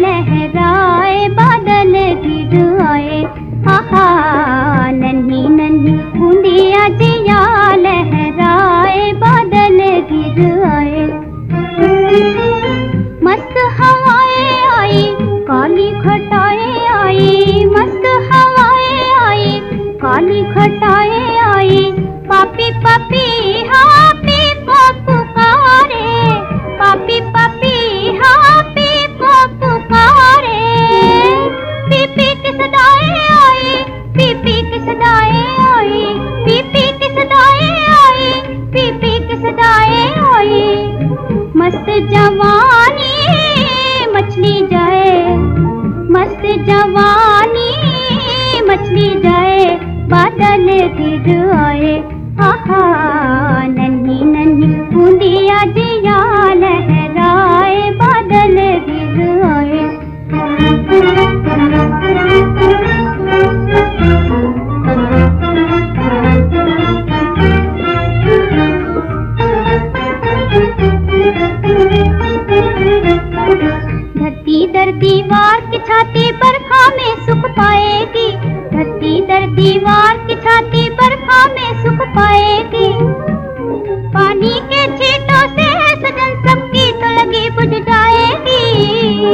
लहराए बादल गिर आए। काली घटाएँ आई। पापी पापी, हापी को पुकारे पापी पापी, हापी को पुकारे पीपी के सदाएँ आई? पीपी की सदाएँ आई आहा नन्ही नन्ही बूंदिया दिया लहराए बादल धरती दर दीवार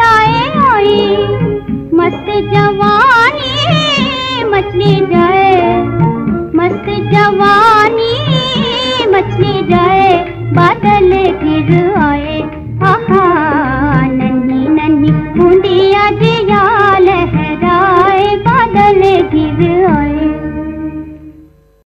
की आई। मस्त जवानी मछली जाए मस्त जवानी मछली जाए बादल गिर आए